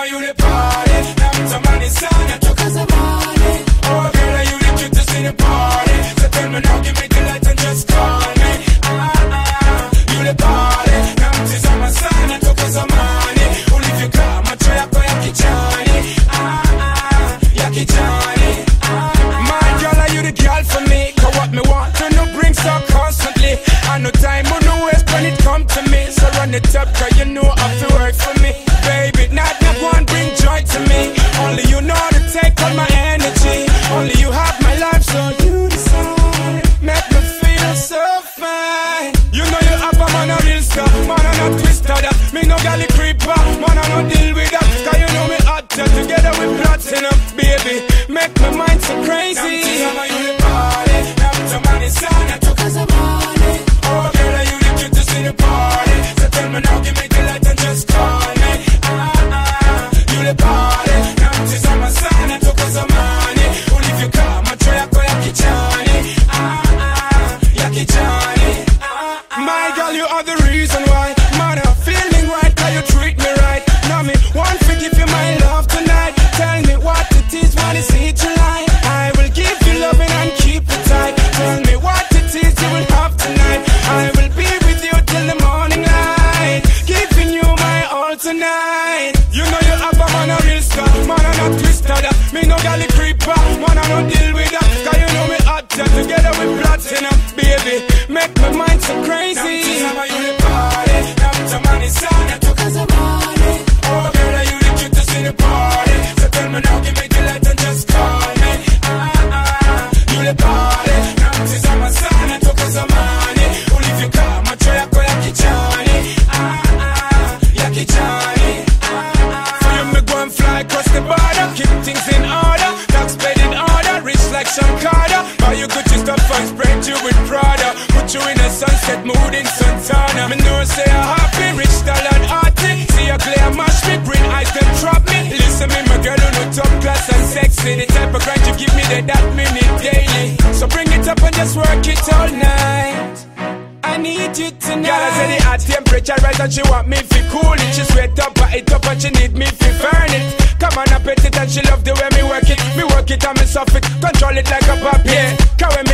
yule party. Natamani sana toka zamani Oh girl, are you the cutest in the party. So tell me now, give me the light and just call me. Ah, ah, yule party. Namtizama sana toka zamani Ulivyokaa macho yako ya kijani Ah, ah, ya kijani Ah, ah. My girl, are you the girl for me? Cause what me want to know brings up constantly. I no time or no waste when it come to me. So run it up cause you know how to work for me Me no galley creeper. Man a no deal You know you have a man a real star. Man, I'm not twister that. Me no galley creeper. Man, I don't deal with that. Cause you know me hot yeah. Together with platinum. Baby, make my mind so crazy. Oh, and spread you with Prada. Put you in a sunset mood in Santana. Me know say I'm happy. Rich style and arty. See a glare mash me. Green eyes them trap me. Listen me, my girl, you know top class and sexy. The type of grind you give me that that minute daily. So bring it up and just work it all night. I need you tonight. Girl, I say the hot temperature rise and she want me to cool it. She sweat up, but it up and she need me to burn it. Come on, up it and she love the way me work it. Me work it and me soft it, control it like a puppet. Yeah. Cause when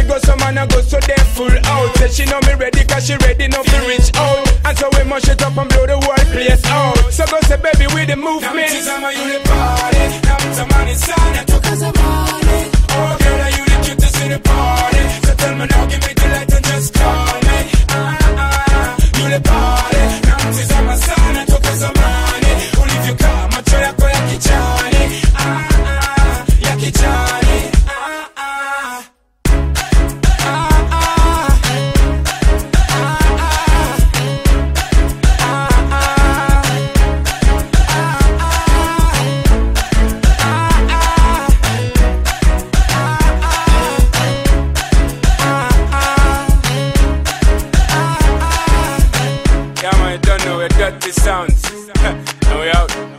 she know me ready cause she ready now to reach out oh, And so we must it up and blow the whole place out. So go say baby with the movement. Come to you the party. Come to man inside and took us a party Oh girl are you the cutest in the party? So tell me now give me Sounds. and we out.